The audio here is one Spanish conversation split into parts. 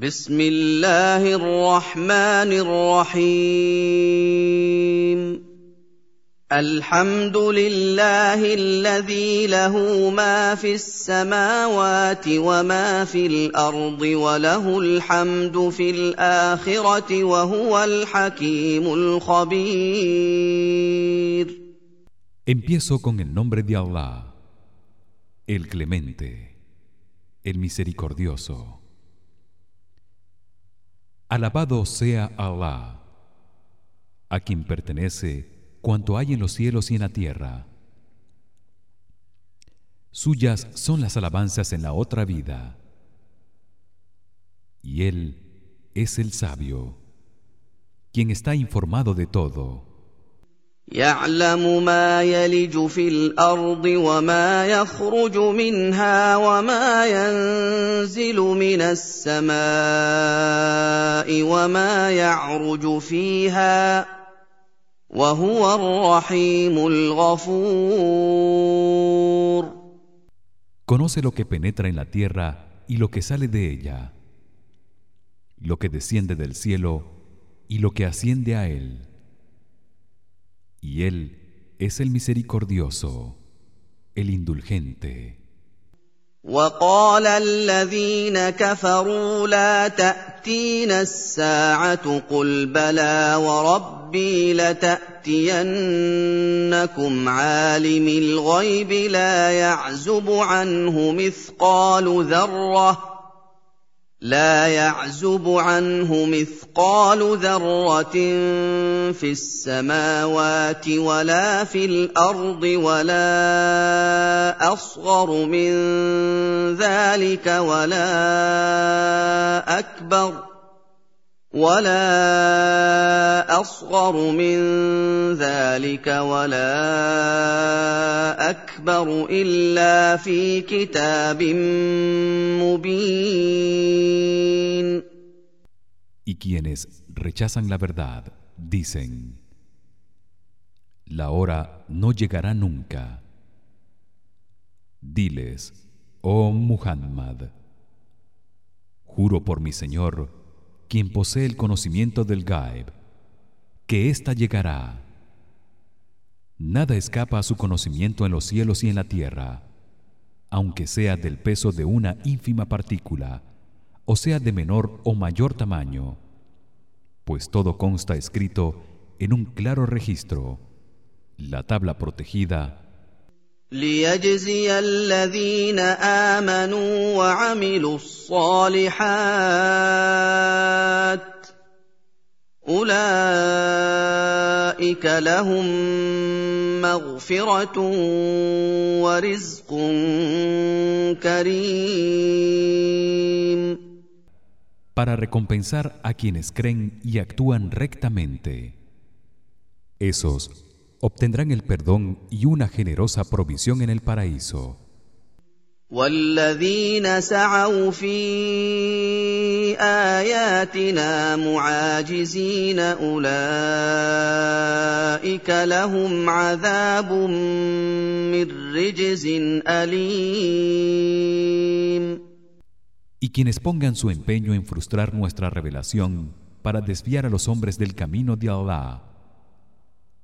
بسم الله الرحمن الرحيم الحمد لله الذي له ما في السماوات وما في الأرض وله الحمد في الآخرة وهو الحكيم الخبير Empiezo con el nombre de Allah, el Clemente, el Misericordioso. Alabado sea Allah, a quien pertenece cuanto hay en los cielos y en la tierra. Suyas son las alabanzas en la otra vida. Y él es el sabio, quien está informado de todo. يعلم ما يلج في الأرض وما يخرج منها وما ينزل من السماء وما يعرج فيها وهو الرحيم الغفور Conoce lo que penetra en la tierra y lo que sale de ella, lo que desciende del cielo y lo que asciende a él. y él es el misericordioso el indulgente وقال الذين كفروا لا تاتينا الساعه قل بلى وربي لتاتينكم عالم الغيب لا يعزب عنه مثقال ذره لا يعزب عنه مثقال ذرة في السماوات ولا في الأرض ولا أصغر من ذلك ولا أكبر ولا اصغر من ذلك ولا اكبر الا في كتاب مبين Y quienes rechazan la verdad dicen La hora no llegará nunca Diles oh Muhammad Juro por mi Señor quien posee el conocimiento del gaib que ésta llegará. Nada escapa a su conocimiento en los cielos y en la tierra aunque sea del peso de una ínfima partícula o sea de menor o mayor tamaño pues todo consta escrito en un claro registro la tabla protegida ليجزي الذين امنوا وعملوا الصالحات اولئك لهم مغفره ورزق كريم para recompensar a quienes creen y actúan rectamente esos obtendrán el perdón y una generosa provisión en el paraíso. والذين سعوا في آياتنا معاجزين أولئك لهم عذاب من رجز أليم Y quienes pongan su empeño en frustrar nuestra revelación para desviar a los hombres del camino de Allah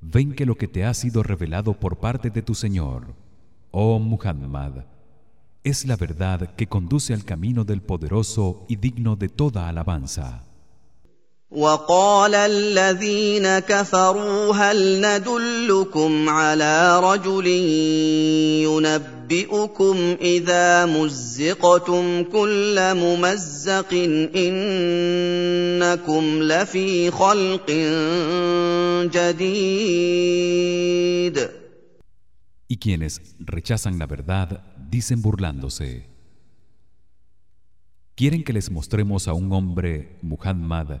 ven que lo que te ha sido revelado por parte de tu Señor, oh Muhammad, es la verdad que conduce al camino del poderoso y digno de toda alabanza. وقال الذين كفروا هل ندلكم على رجل ينبئكم اذا مزقتم كل ممزق انكم لفي خلق جديد Y quienes rechazan la verdad dicen burlándose Quieren que les mostremos a un hombre Muhammad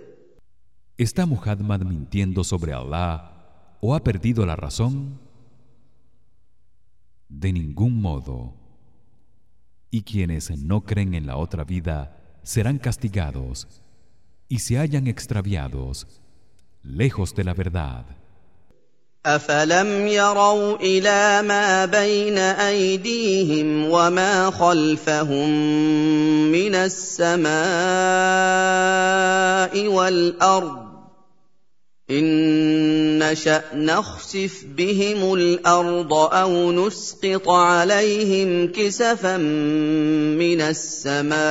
¿Está Muhammad mintiendo sobre Allah o ha perdido la razón? De ningún modo. Y quienes no creen en la otra vida serán castigados y se hayan extraviados lejos de la verdad. أفلم يروا إلى ما بين أيديهم وما خلفهم من السماء والأرض ان نشا نخسف بهم الأرض أو نسقط عليهم كسفا من السماء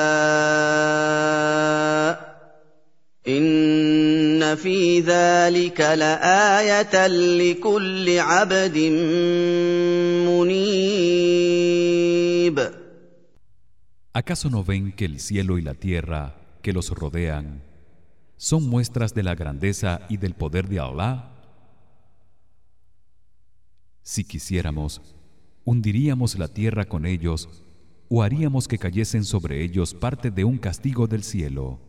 ان في ذلك لايه لكل عبد منيب. ¿Acaso no ven que el cielo y la tierra que los rodean son muestras de la grandeza y del poder de Allah si quisiéramos hundiríamos la tierra con ellos o haríamos que cayesen sobre ellos parte de un castigo del cielo.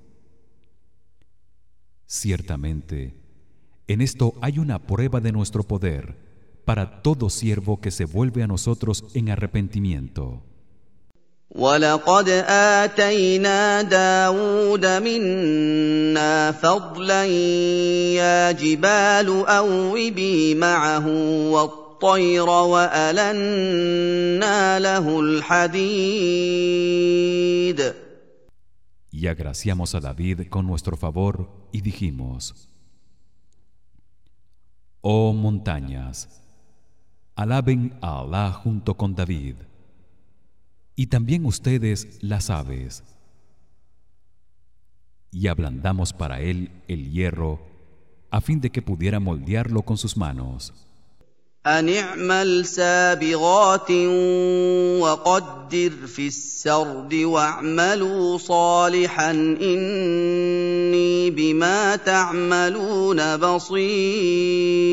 Ciertamente en esto hay una prueba de nuestro poder para todo siervo que se vuelve a nosotros en arrepentimiento ولقد اتينا داود منا فضلا يا جبال اوبي معه والطير والنا له الحديد Y agraciamos a David con nuestro favor y dijimos Oh montañas alaben a Allah junto con David y también ustedes las aves y ablandamos para él el hierro a fin de que pudiera moldearlo con sus manos أن اعمل سابغات وقدر في السرد واعملوا صالحا إني بما تعملون بصير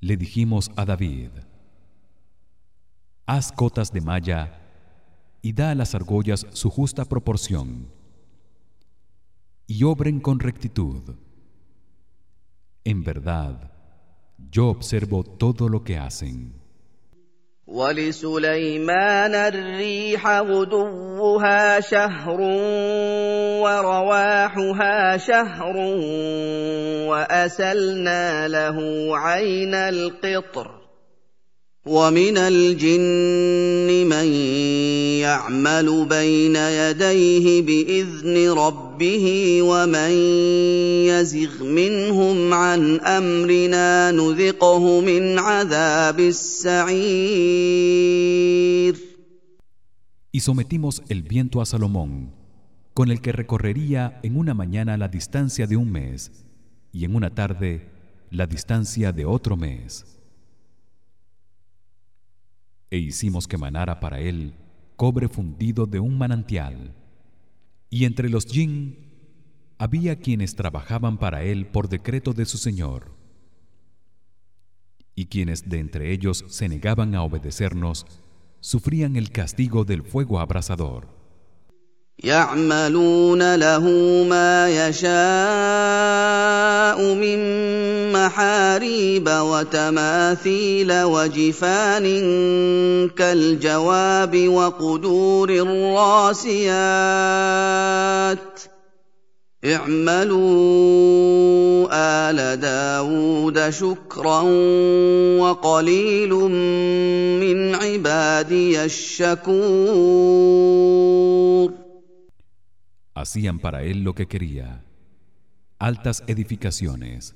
Le dijimos a David haz cotas de malla y da a las argollas su justa proporción y obren con rectitud en verdad yo observo todo lo que hacen ولسليمان الريح غدوها شهر ورواحها شهر وأسلنا له عين القطر ومن الجن من يعمل بين يديه باذن ربه ومن يزغ منهم عن امرنا نذقه من عذاب السعير Y sometimos el viento a Salomón con el que recorrería en una mañana la distancia de un mes y en una tarde la distancia de otro mes e hicimos que manara para él cobre fundido de un manantial. Y entre los jin había quienes trabajaban para él por decreto de su señor. Y quienes de entre ellos se negaban a obedecernos sufrían el castigo del fuego abrasador من محاريب وتماثيل وجفان كالجواب وقدور الراسيات اعملوا ال داود شكرا وقليل من عبادي الشكور hacían para él lo que quería. Altas edificaciones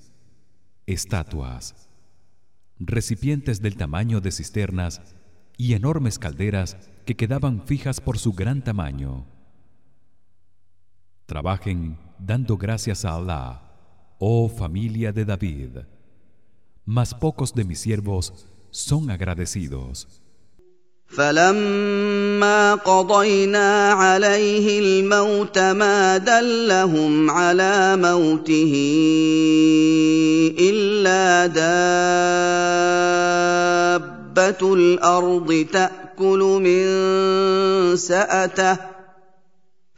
estatuas recipientes del tamaño de cisternas y enormes calderas que quedaban fijas por su gran tamaño. Trabajen dando gracias a Allah oh familia de David. Mas pocos de mis siervos son agradecidos فلما قضينا عليه الموت ما دلهم على موته الا دابه الأرض تاكل من ساته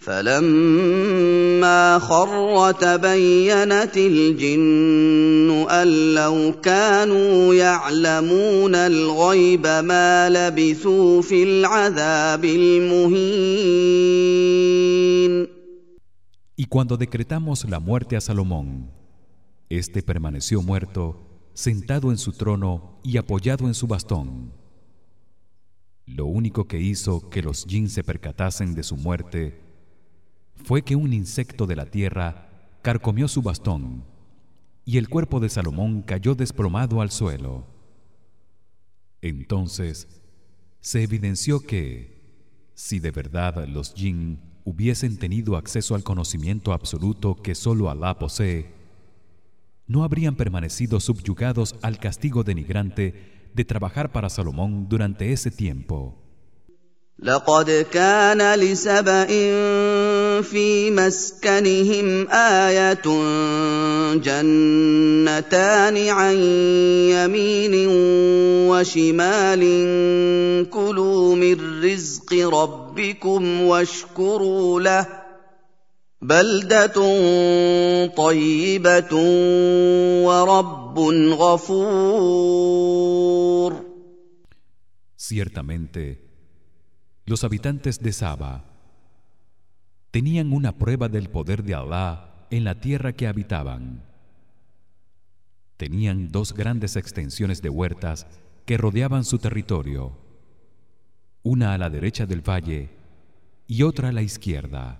فلما خر تبينت الجن ان لو كانوا يعلمون الغيب ما لبثوا في العذاب المهين Y cuando decretamos la muerte a Salomón, éste permaneció muerto, sentado en su trono y apoyado en su bastón. Lo único que hizo que los jinn se percatasen de su muerte fue que un insecto de la tierra carcomió su bastón y el cuerpo de Salomón cayó desplomado al suelo. Entonces se evidenció que si de verdad los jinn hubiesen tenido acceso al conocimiento absoluto que solo Alá posee, no habrían permanecido subyugados al castigo denigrante de trabajar para Salomón durante ese tiempo. لقد كان لسبأ في مسكنهم آية جنتان عن يمين وشمال. كلوا من رزق ربكم واشكروا له. بلدة طيبة ورب غفور. Ciertamente los habitantes de Saba tenían una prueba del poder de Allah en la tierra que habitaban. Tenían dos grandes extensiones de huertas que rodeaban su territorio, una a la derecha del valle y otra a la izquierda.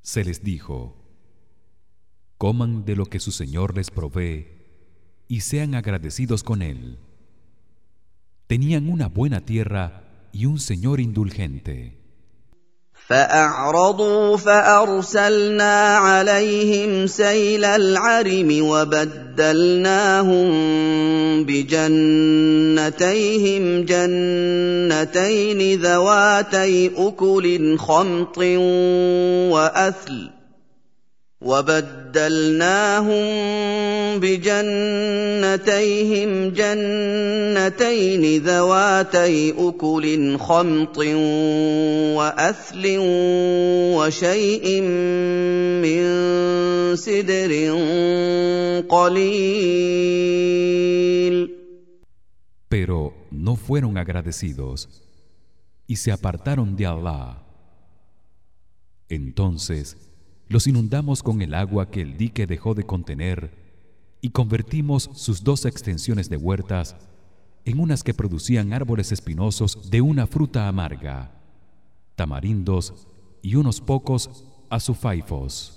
Se les dijo: Coman de lo que su Señor les provee y sean agradecidos con él. Tenían una buena tierra y un señor indulgente. فأعرضوا فأرسلنا عليهم سيل العرم وبدلناهم بجنتيهم جنتين ذواتي أكل خمط وأثل وبدلناهم بجنتيهم جنتين ذواتي اكل خمط واثل وشيء من سدر قليل Pero no fueron agradecidos y se apartaron de Allah. Entonces los inundamos con el agua que el dique dejó de contener y convertimos sus dos extensiones de huertas en unas que producían árboles espinosos de una fruta amarga, tamarindos y unos pocos azufaifos.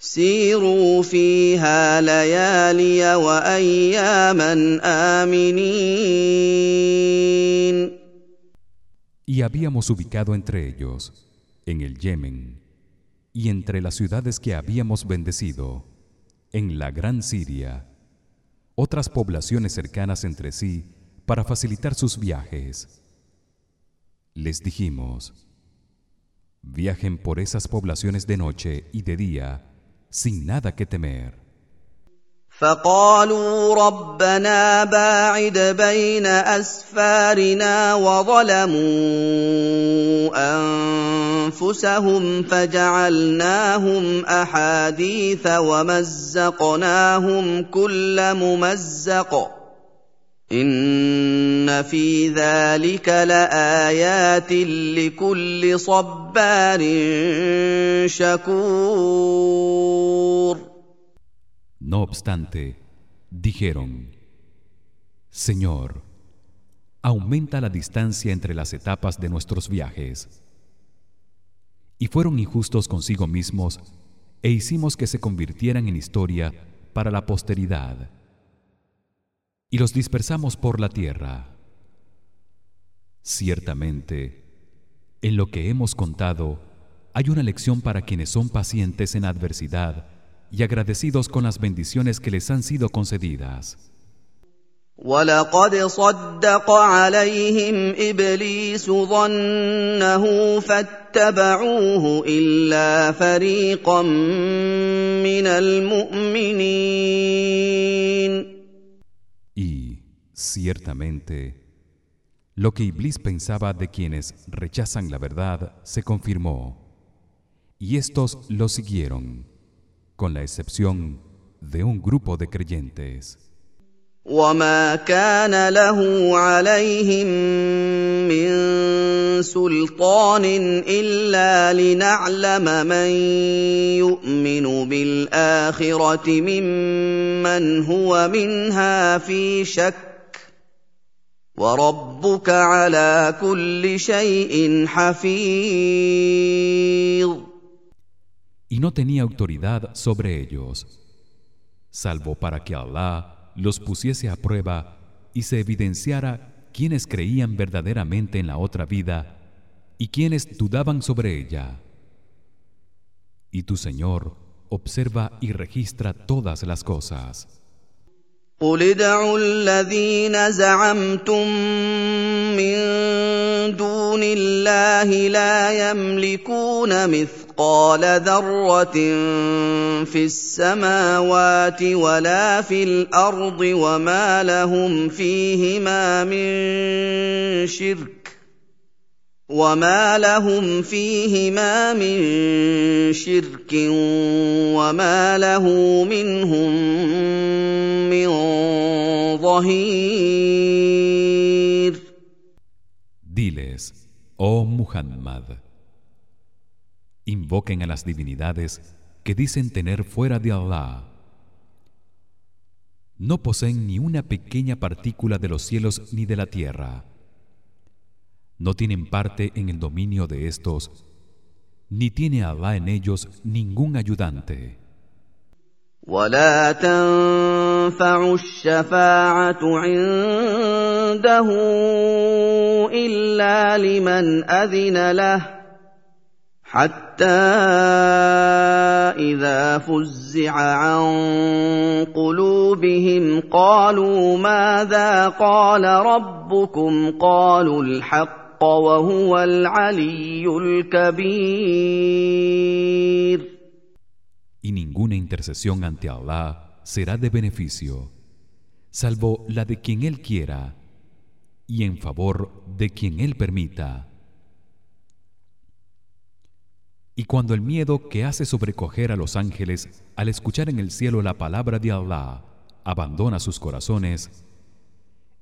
سيروا فيها ليالي واياما امنين Y habíamos ubicado entre ellos en el Yemen y entre las ciudades que habíamos bendecido en la Gran Siria otras poblaciones cercanas entre sí para facilitar sus viajes. Les dijimos: Viajen por esas poblaciones de noche y de día sin nada que temer. فقالوا ربنا باعد بين أسفارنا وظلموا أنفسهم فجعلناهم أحاديث ومزقناهم كل ممزق ان في ذلك لايات لكل صبار شكور No obstante, dijeron, Señor, aumenta la distancia entre las etapas de nuestros viajes. Y fueron injustos consigo mismos e hicimos que se convirtieran en historia para la posteridad. Y los dispersamos por la tierra. Ciertamente, en lo que hemos contado hay una lección para quienes son pacientes en adversidad y agradecidos con las bendiciones que les han sido concedidas. ولقد صدق عليهم ابليس ظنه فاتبعوه الا فريقا من المؤمنين Y ciertamente lo que Iblis pensaba de quienes rechazan la verdad se confirmó y estos lo siguieron con la excepción de un grupo de creyentes. وما كان له عليهم من سلطان الا لنعلم من يؤمن بالاخره ممن هو منها في شك وربك على كل شيء حفيظ y no tenía autoridad sobre ellos salvo para que Allah los pusiese a prueba y se evidenciara quienes creían verdaderamente en la otra vida y quienes dudaban sobre ella y tu Señor observa y registra todas las cosas قل ادعوا الذين زعمتم من دون الله لا يملكون مثقال ذره في السماوات ولا في الأرض وما لهم فيهما من شرك وما لهم فيهما من شرك وما له منهم من ظهير Diles, oh Muhammad, invoquen a las divinidades que dicen tener fuera de Allah. No poseen ni una pequeña partícula de los cielos ni de la tierra. No tienen parte en el dominio de estos, ni tiene Allah en ellos ningún ayudante. ولا تنفع الشفاعه عنده الا لمن اذن له حتى اذا فزع عن قلوبهم قالوا ماذا قال ربكم قالوا الحق وهو العلي الكبير y ninguna intercesión ante Allah será de beneficio salvo la de quien él quiera y en favor de quien él permita y cuando el miedo que hace sobrecoger a los ángeles al escuchar en el cielo la palabra de Allah abandona sus corazones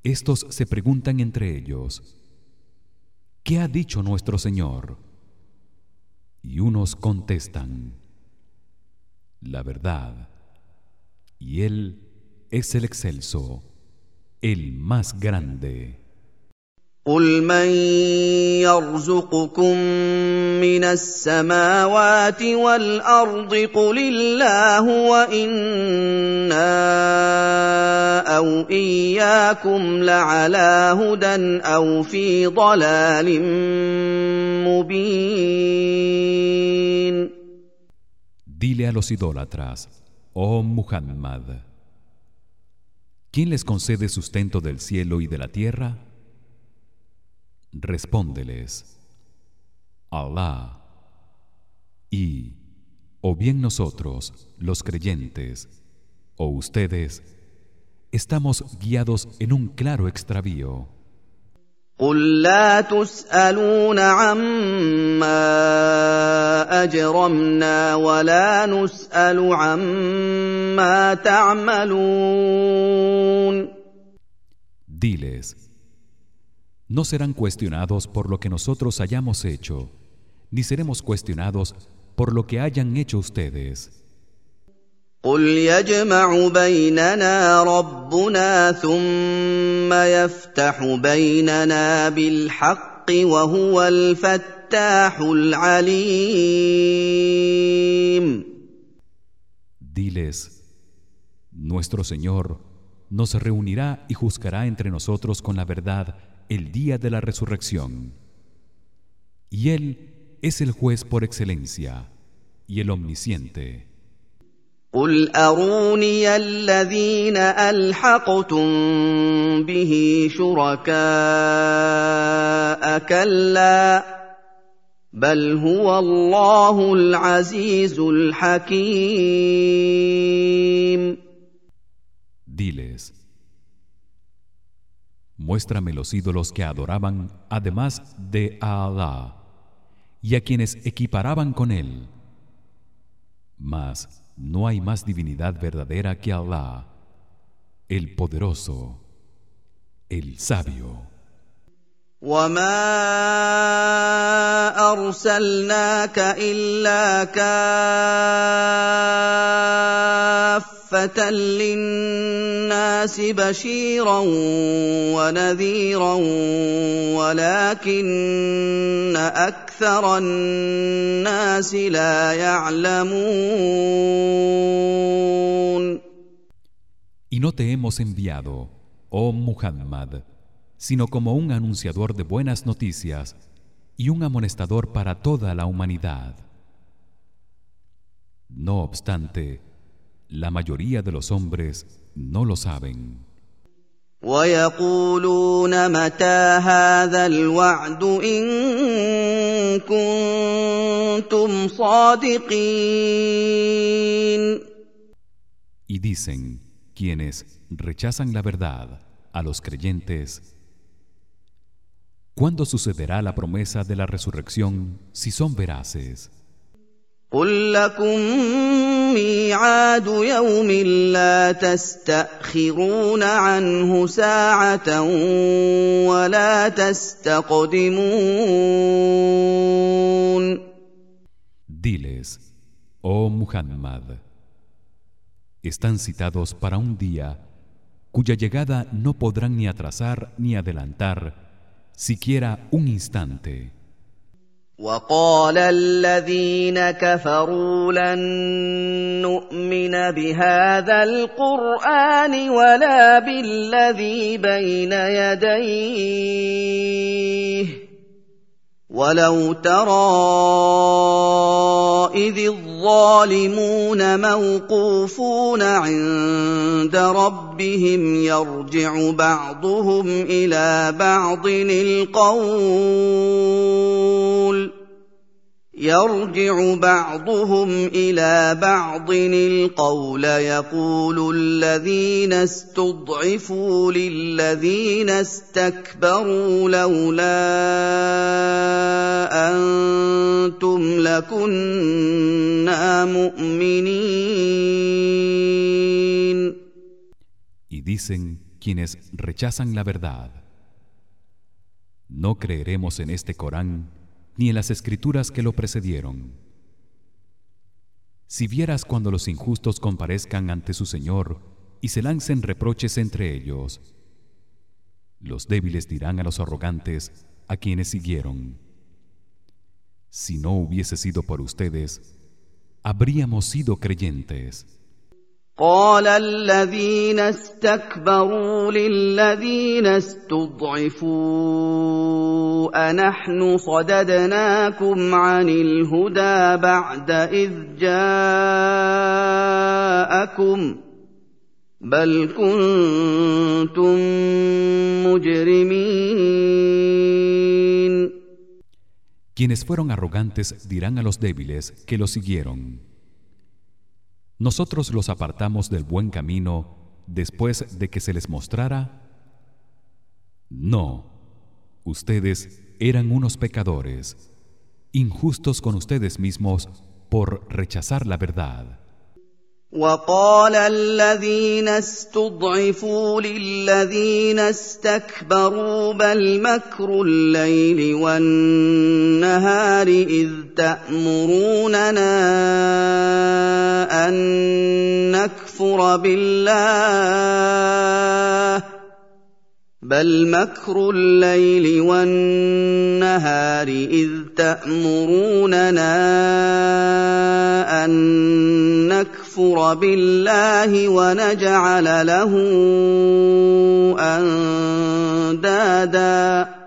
estos se preguntan entre ellos ¿Qué ha dicho nuestro Señor? Y unos contestan la verdad y él es el excelso el más grande قل من يرزقكم من السماوات والارض قل الله وأنا أو اياكم لعلى هدى أو في ضلال مبين Dile a los idólatras, oh Muhammad, ¿quién les concede sustento del cielo y de la tierra? Respóndeles, Allah. Y o bien nosotros, los creyentes, o ustedes, estamos guiados en un claro extravío. قل لا تسالون عما اجرمنا ولا نسال عما تعملون Diles no serán cuestionados por lo que nosotros hayamos hecho ni seremos cuestionados por lo que hayan hecho ustedes. Diles, nuestro Señor nos reunirá y juzgará entre nosotros con la verdad el día de la resurrección. Y él es el juez por excelencia y el omnisciente. قل اروني الذين الحقتم به شركاء كلا بل هو الله العزيز الحكيم Diles Muéstrame los ídolos que adoraban además de a Allah y a quienes equiparaban con él. Mas no hay más divinidad verdadera que Allah el poderoso el sabio وما ارسلناك الا كافه للناس بشيرا ونذيرا ولكن اكثر الناس لا يعلمون Y no te hemos enviado, oh Muhammad, sino como un anunciador de buenas noticias y un amonestador para toda la humanidad. No obstante, la mayoría de los hombres no lo saben. ويقولون متى هذا الوعد ان كنتم صادقين Y dicen quienes rechazan la verdad a los creyentes ¿Cuándo sucederá la promesa de la resurrección si son veraces? قل لكم ميعاد يوم لا تستأخرون عنه ساعة ولا تستقدمون Diles, oh Muhammad, están citados para un día cuya llegada no podrán ni atrasar ni adelantar siquiera un instante. وقال الذين كفروا لن نؤمن بهذا القرآن ولا بالذي بين يديه. ولو ترى إذ الظالمون موقوفون عند ربهم يرجع بعضهم إلى بعض القول يرجع بعضهم إلى بعض القول يقول الذين استضعفوا للذين استكبروا لولا أنتم لكنا مؤمنين. Y dicen quienes rechazan la verdad No creeremos en este Corán ni en las escrituras que lo precedieron. Si vieras cuando los injustos comparezcan ante su Señor y se lancen reproches entre ellos, los débiles dirán a los arrogantes a quienes siguieron: Si no hubiese sido por ustedes, habríamos sido creyentes. قال الذين استكبروا للذين استضعفوا أنحن صددناكم عن الهدى بعد إذ جاءكم بل كنتم مجرمين. Quienes fueron arrogantes dirán a los débiles que los siguieron: Nosotros los apartamos del buen camino después de que se les mostrara No ustedes eran unos pecadores injustos con ustedes mismos por rechazar la verdad وقال الذين استضعفوا للذين استكبروا بل مكر الليل والنهار إذ تأمروننا أن نكفر بالله بل مكر الليل والنهار اذ تامروننا ان نكفر بالله ونجعل له اندادا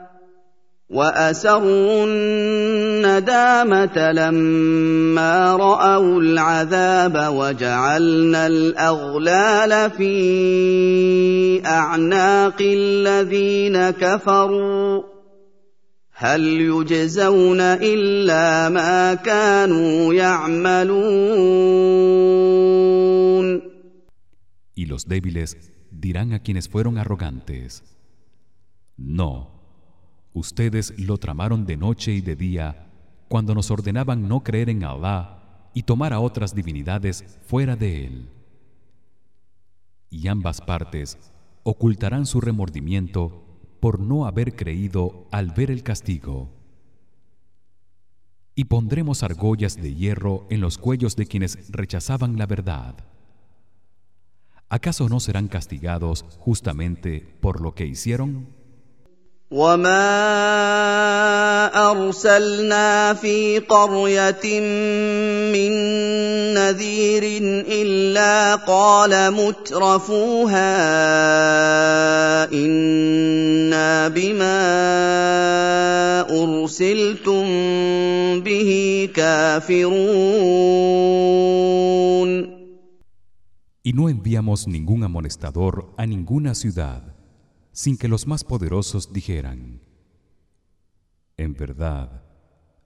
وأسروا الندامة لما رأوا العذاب وجعلنا الأغلال في أعناق الذين كفروا. هل يجزون إلا ما كانوا يعملون؟ Y los débiles dirán a quienes fueron arrogantes No Ustedes lo tramaron de noche y de día cuando nos ordenaban no creer en Allah y tomar a otras divinidades fuera de él. Y ambas partes ocultarán su remordimiento por no haber creído al ver el castigo. Y pondremos argollas de hierro en los cuellos de quienes rechazaban la verdad. ¿Acaso no serán castigados justamente por lo que hicieron? وما ارسلنا في قريه من نذير الا قال مترفوها أنا بما ارسلتم به كافرون Y no enviamos ningún amonestador a ninguna ciudad sin que los más poderosos dijeran En verdad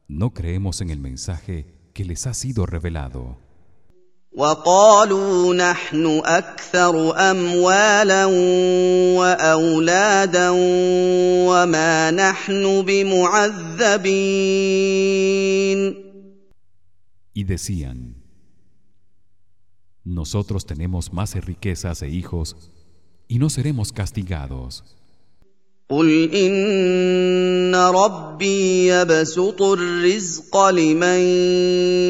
no creemos en el mensaje que les ha sido revelado وقالوا نحن اكثر اموالا واولادا وما نحن بمعذبين Y decían Nosotros tenemos más riquezas e hijos y no seremos castigados. قل ان ربي يبسط الرزق لمن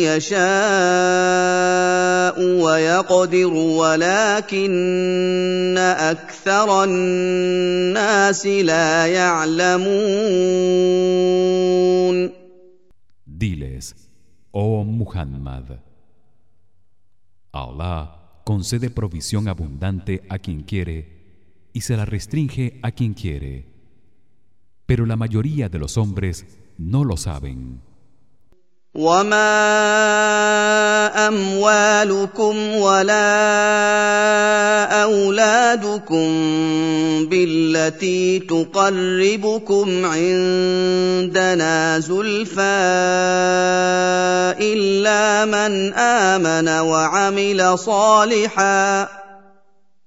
يشاء ويقدر ولكن اكثر الناس لا يعلمون Diles, oh Muhammad, Allah concede provisión abundante a quien quiere y se la restringe a quien quiere. Pero la mayoría de los hombres no lo saben وما اموالكم ولا اولادكم بالتي تقربكم عندنا زلفى الا من امن وعمل صالحا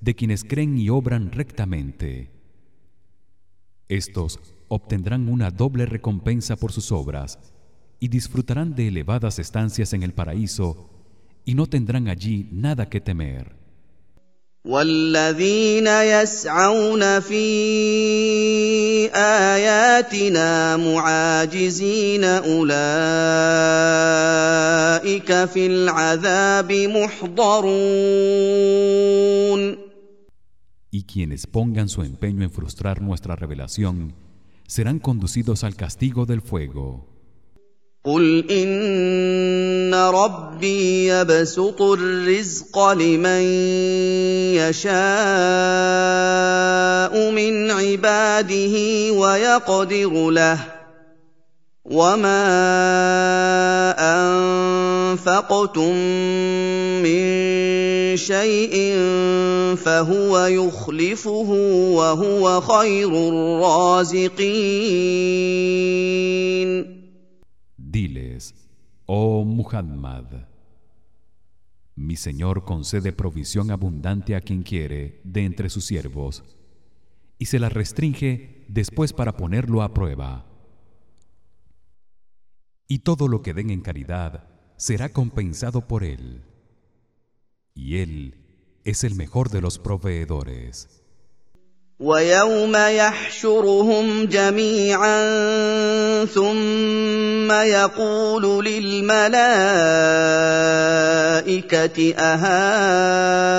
de quienes creen y obran rectamente. Estos obtendrán una doble recompensa por sus obras y disfrutarán de elevadas estancias en el paraíso y no tendrán allí nada que temer. والذين يسعون في اياتنا معاجزين اولئك في العذاب محضرون Y quienes pongan su empeño en frustrar nuestra revelación serán conducidos al castigo del fuego. قل ان ربي يبسط الرزق لمن يشاء من عباده ويقدر له وما انفقتم من شيء فهو يخلفه وهو خير الرازقين Diles, oh Muhammad, mi Señor concede provisión abundante a quien quiere de entre sus siervos y se la restringe después para ponerlo a prueba. Y todo lo que den en caridad será compensado por él. Y él es el mejor de los proveedores. ويوم يحشرهم جميعا ثم يقول للملائكه اهؤلاء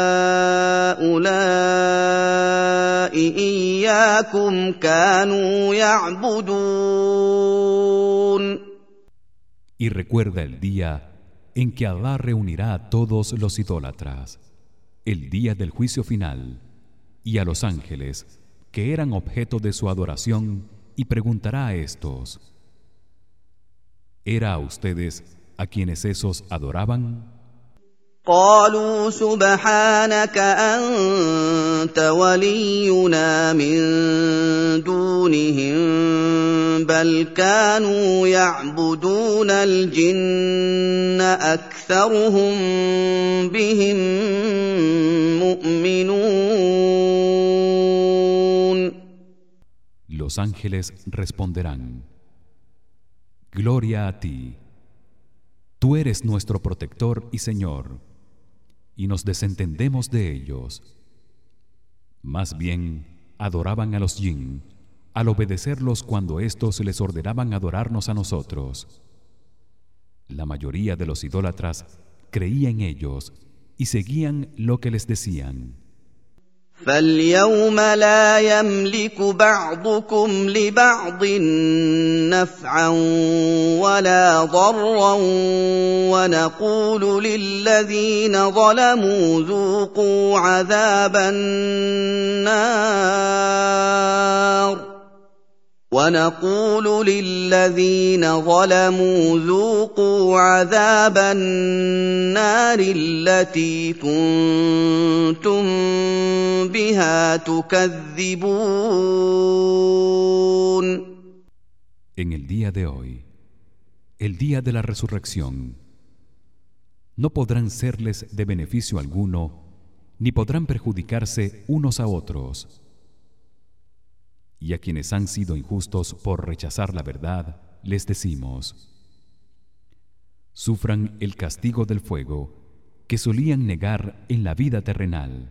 اياكم كانوا يعبدون y recuerda el día en que Allah reunirá a todos los idólatras, el día del juicio final, y a los ángeles que eran objeto de su adoración y preguntará a estos: ¿Era a ustedes a quienes esos adoraban? قالوا سبحانك انت ولينا من دونهم بل كانوا يعبدون الجن اكثرهم بهم مؤمنون Los ángeles responderán: Gloria a ti. Tú eres nuestro protector y Señor, y nos desentendemos de ellos. Más bien adoraban a los jinn al obedecerlos cuando éstos les ordenaban adorarnos a nosotros. La mayoría de los idólatras creía en ellos y seguían lo que les decían. فاليوم لا يملك بعضكم لبعض نفعا ولا ضرا ونقول للذين ظلموا ذوقوا عذاب النار. ونقول للذين ظلموا ذوقوا عذاب النار التي كنتم بها تكذبون En el día de hoy, el día de la resurrección, no podrán serles de beneficio alguno ni podrán perjudicarse unos a otros. Y a quienes han sido injustos por rechazar la verdad, les decimos: sufran el castigo del fuego que solían negar en la vida terrenal.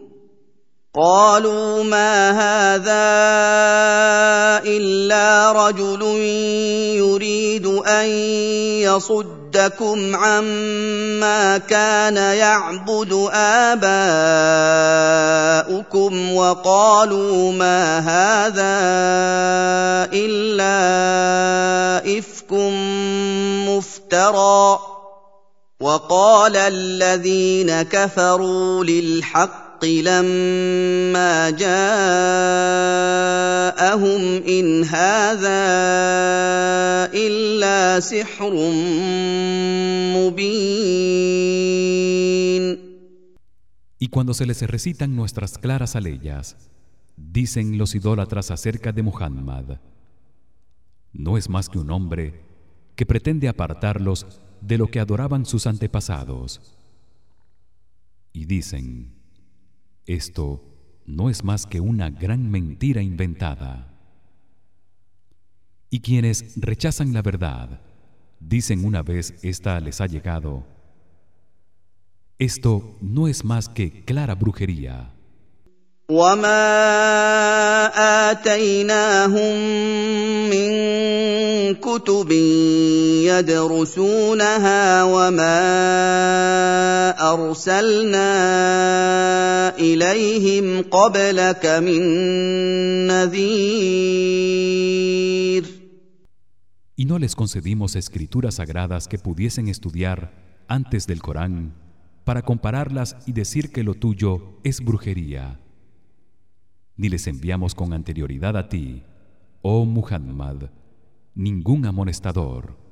قالوا ما هذا إلا رجل يريد أن يصدكم عما كان يعبد آباؤكم وقالوا ما هذا إلا إفك مفترى وقال الذين كفروا للحق الحق لما جاءهم ان هذا الا سحر مبين Y cuando se les recitan nuestras claras aleyas, dicen los idólatras acerca de Muhammad: No es más que un hombre que pretende apartarlos de lo que adoraban sus antepasados. Y dicen: esto no es más que una gran mentira inventada. Y quienes rechazan la verdad dicen una vez esta les ha llegado esto no es más que clara brujería وما اتيناهم من كتب يدرسونها وما ارسلنا اليهم قبلك من نذير Y no les concedimos escrituras sagradas que pudiesen estudiar antes del Corán para compararlas y decir que lo tuyo es brujería. Ni les enviamos con anterioridad a ti, oh Muhammad, ningún amonestador.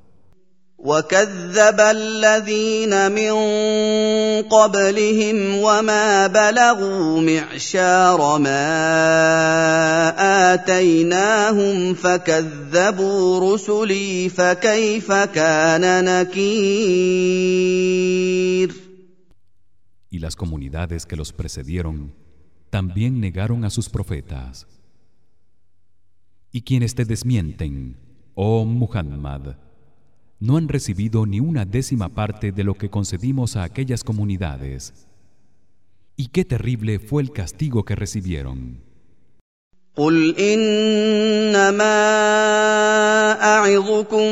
وكذب الذين من قبلهم وما بلغوا معشار ما اتيناهم فكذبوا رسلي فكيف كان نكير Y las comunidades que los precedieron también negaron a sus profetas. Y quienes te desmienten, oh Muhammad, no han recibido ni una décima parte de lo que concedimos a aquellas comunidades. Y qué terrible fue el castigo que recibieron. قل انما اعظكم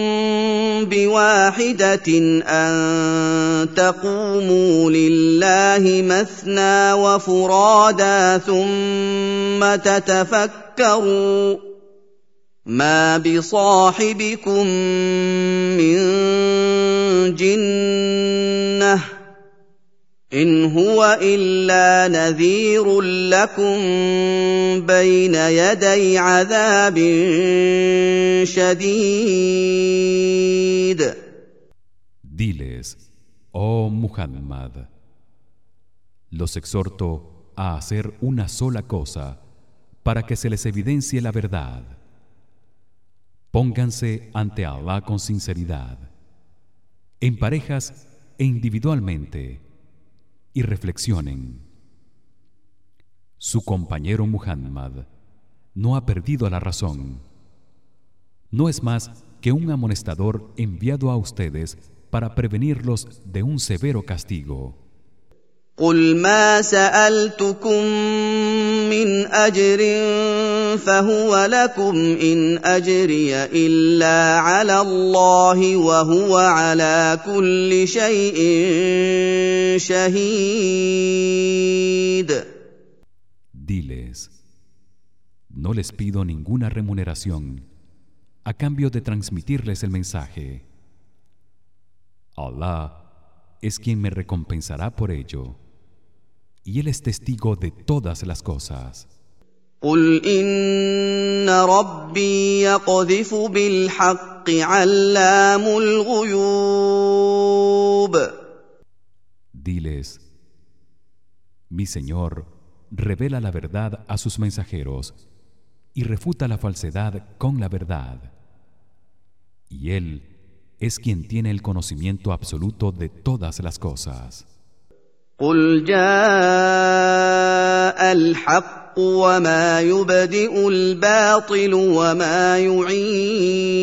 بواحده ان تقوموا لله مثنى وفرادى ثم تتفكروا ما بصاحبكم من جنه ان هو الا نذير لكم بين يدي عذاب شديد Diles, oh Muhammad, los exhorto a hacer una sola cosa para que se les evidencie la verdad. Pónganse ante Allah con sinceridad, en parejas e individualmente, y reflexionen. Su compañero Muhammad no ha perdido la razón. No es más que un amonestador enviado a ustedes para prevenirlos de un severo castigo. قل ما سالتكم من اجر فهو لكم ان اجري الا على الله وهو على كل شيء شهيد Diles: No les pido ninguna remuneración a cambio de transmitirles el mensaje. Allah es quien me recompensará por ello, y él es testigo de todas las cosas. قل ان ربي يقذف بالحق علام الغيوب Diles: Mi Señor revela la verdad a sus mensajeros y refuta la falsedad con la verdad. Y él es quien tiene el conocimiento absoluto de todas las cosas. قل جاء الحق وما يبدئ الباطل وما يعيد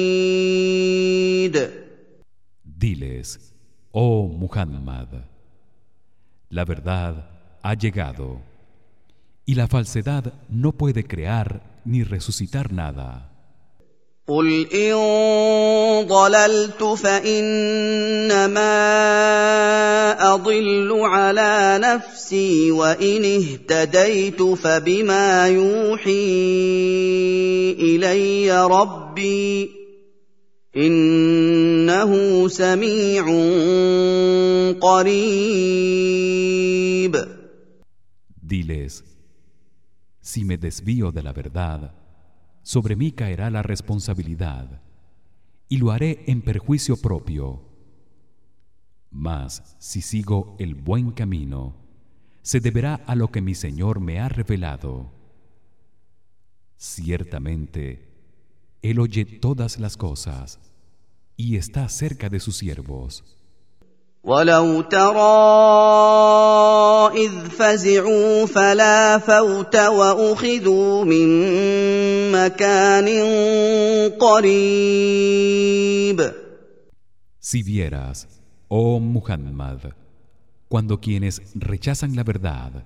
Diles, oh Muhammad, la verdad ha llegado y la falsedad no puede crear ni resucitar nada. قل ان ضللت فانما اضل على نفسي وان اهتديت فبما يوحي الي ربي انه سميع قريب Diles, si me desvío de la verdad, sobre mí caerá la responsabilidad y lo haré en perjuicio propio. Mas si sigo el buen camino, se deberá a lo que mi Señor me ha revelado. Ciertamente, él oye todas las cosas y está cerca de sus siervos. ولو ترى اذ فزعوا فلا فوت واخذوا من مكان قريب Si vieras, oh Muhammad, cuando quienes rechazan la verdad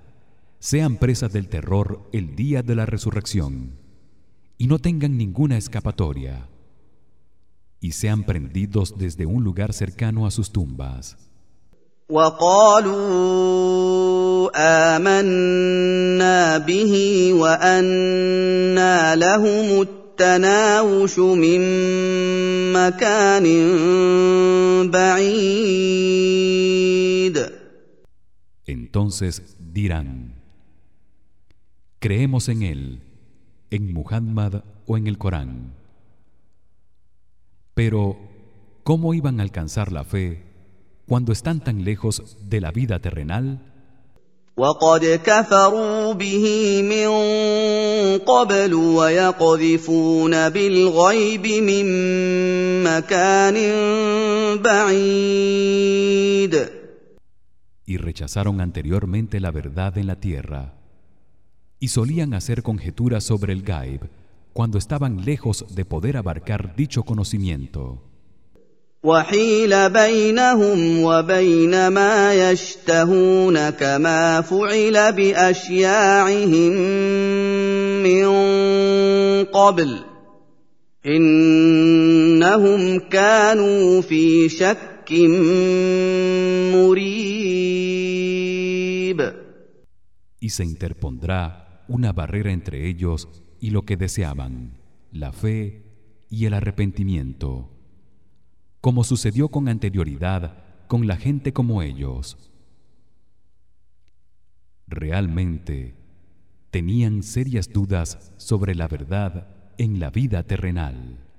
sean presas del terror el día de la resurrección y no tengan ninguna escapatoria y sean prendidos desde un lugar cercano a sus tumbas وقالوا آمنا به وأنا لهم التناوش من مكان بعيد Entonces dirán Creemos en él en Muhammad o en el Corán Pero ¿cómo iban a alcanzar la fe cuando están tan lejos de la vida terrenal? وقد كفروا به من قبل ويقذفون بالغيب من مكان بعيد Y rechazaron anteriormente la verdad en la tierra y solían hacer conjeturas sobre el gaib cuando estaban lejos de poder abarcar dicho conocimiento. وحيل بينهم وبين ما يشتهون كما فعل باشياعهم من قبل انهم كانوا في شك مريب Y se interpondrá una barrera entre ellos y lo que deseaban, la fe y el arrepentimiento, como sucedió con anterioridad con la gente como ellos. Realmente tenían serias dudas sobre la verdad en la vida terrenal.